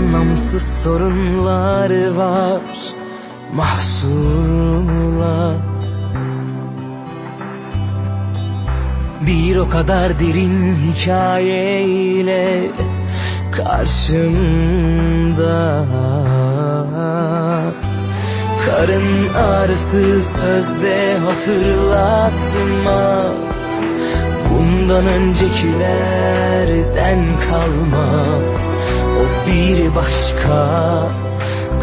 Anlamsız sorunlar var Mahsurla Bir o kadar derin hikayeyle Karşımda. Karın ağrısı sözde hatırlatma. Bundan öncekilerden kalma O bir başka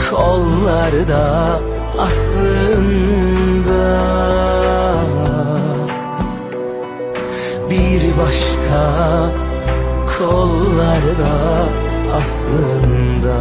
kollarda aslında. Bir başka kollarda aslında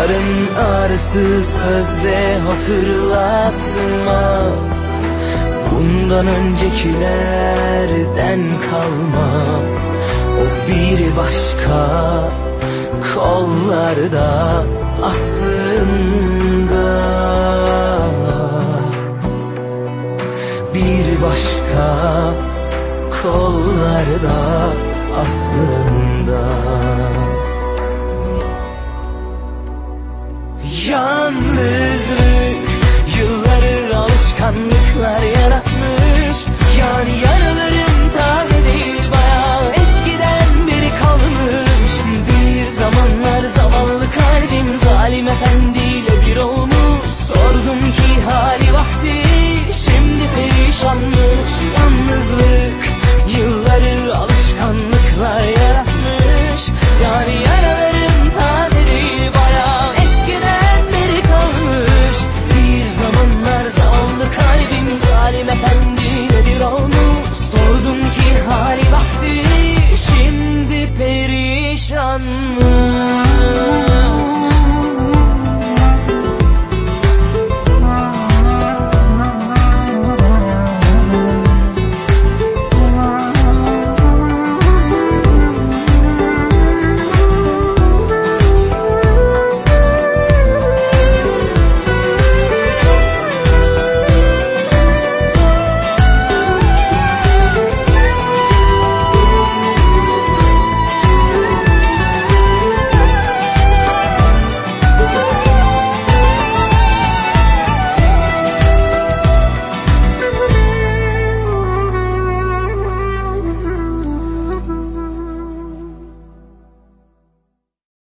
Karın ağrısı sözde hatırlatma. Bundan öncekilerden kalma. O bir başka kollarda aslında. Bir başka kollarda aslında Saygısızlık Yılları alışkanlıklar yaratmış. Yani yaraları